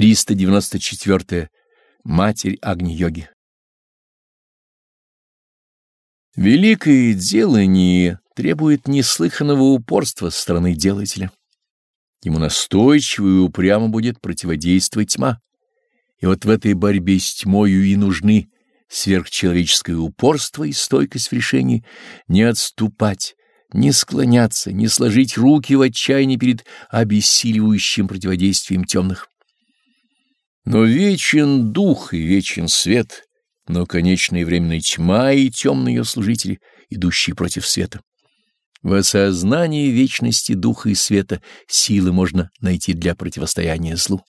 394. Матерь Агни-йоги. Великое делание требует неслыханного упорства со стороны делателя. Ему настойчиво и упрямо будет противодействовать тьма. И вот в этой борьбе с тьмою и нужны сверхчеловеческое упорство и стойкость в решении не отступать, не склоняться, не сложить руки в отчаянии перед обессиливающим противодействием темных. Но вечен дух и вечен свет, но конечная временная тьма и темные ее служители, идущие против света. В осознании вечности духа и света силы можно найти для противостояния злу.